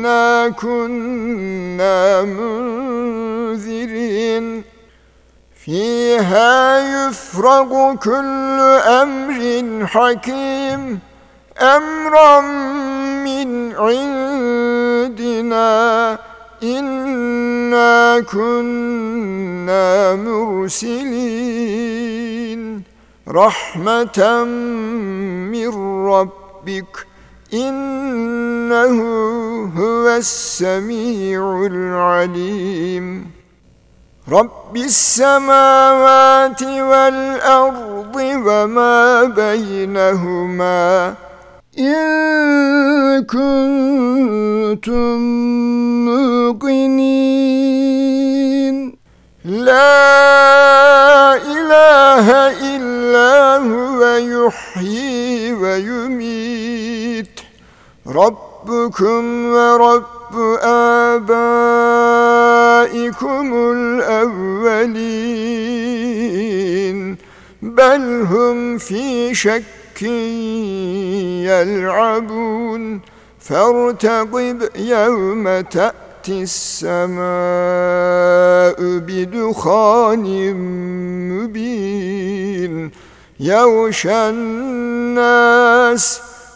İnna kunna munzirin Fiha yufragu kullu emrin hakim. Emran min indina. İnna kunna mursilin. Rahmeten min Rabbik. إنه هو السميع العليم. رب السماوات والأرض وما بينهما إن كنتم موقنين. لا إله إلا هو يحيي ويميت. ربكم ورب آبائكم الأولين بل هم في شك يلعبون. فارتقب يوم تأتي السماء بدخان مبين يغشى الناس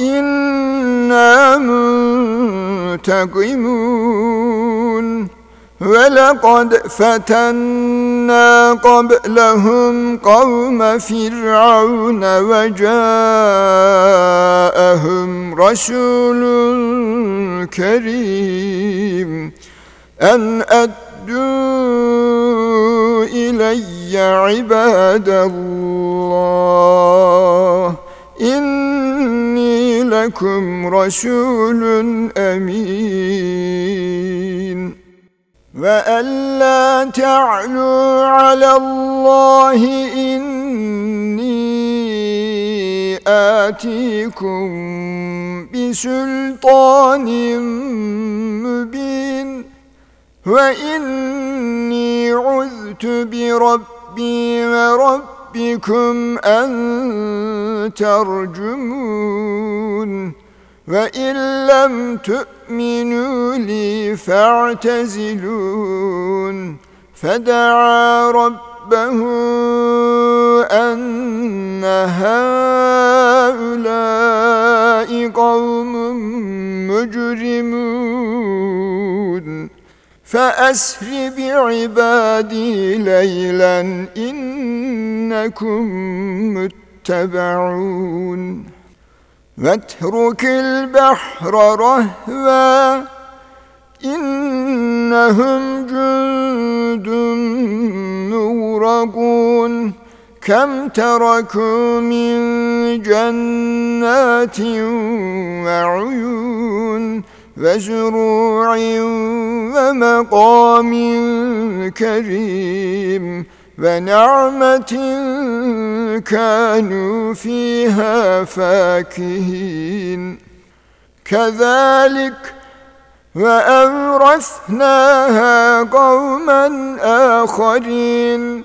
إنا منتقمون ولقد فتنا قبلهم قوم فرعون وجاءهم رسول كريم أن أدوا إلي عباد الله innekum rasulun emin. Ve ella ta'lu alallahi inni atikum bi sultanin mübin ve inni uztu bi rabbi ve وربكم أن ترجمون وَإِن لَّمْ تُؤْمِنُوا لِي فَاعْتَزِلُونِ فَدَعَا رَبَّهُ أَنَّ هَٰؤُلَاءِ قَوْمٌ مُّجْرِمُونَ فَأَسْرِ بِعِبَادِي لَيْلًا إِنَّكُم مُّتَّبَعُونَ. واترك البحر رهوا إنهم جند مغرقون كم تركوا من جنات وعيون وزروع ومقام كريم ونعمة كانوا فيها فاكهين. كذلك وأورثناها قوما آخرين.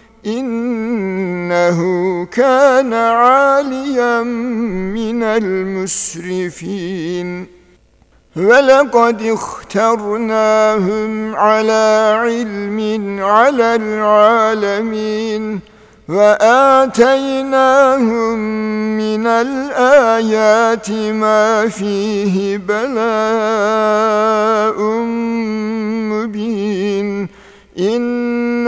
إنه كان عاليا من المسرفين. ولقد اخترناهم على علم على العالمين وآتيناهم من الآيات ما فيه بلاء مبين. إن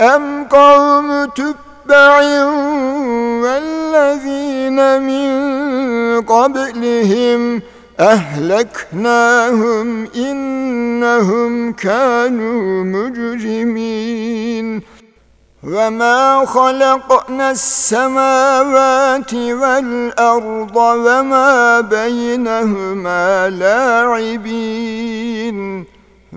أم قوم تبع والذين من قبلهم أهلكناهم إنهم كانوا مجرمين وما خلقنا السماوات والأرض وما بينهما لاعبين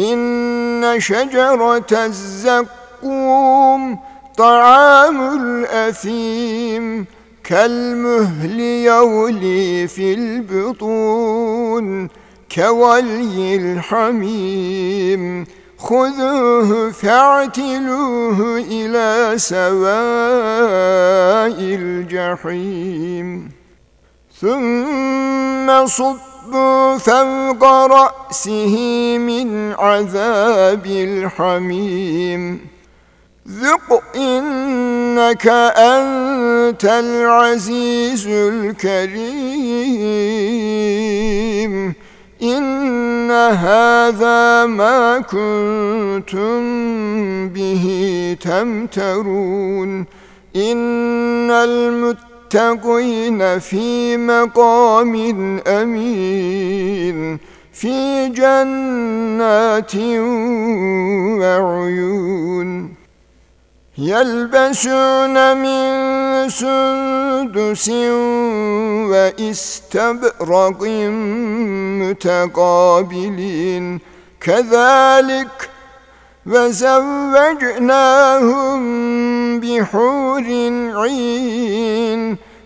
إن شجرة الزقوم طعام الأثيم كالمهل يولي في البطون كولي الحميم خذوه فاعتلوه إلى سواء الجحيم ثم صب فوق رأسه من عذاب الحميم ذق إنك أنت العزيز الكريم إن هذا ما كنتم به تمترون إن المتقين في مقام أمين في جنات وعيون. يلبسون من سندس واستبرق متقابلين. كذلك وزوجناهم بحور عين.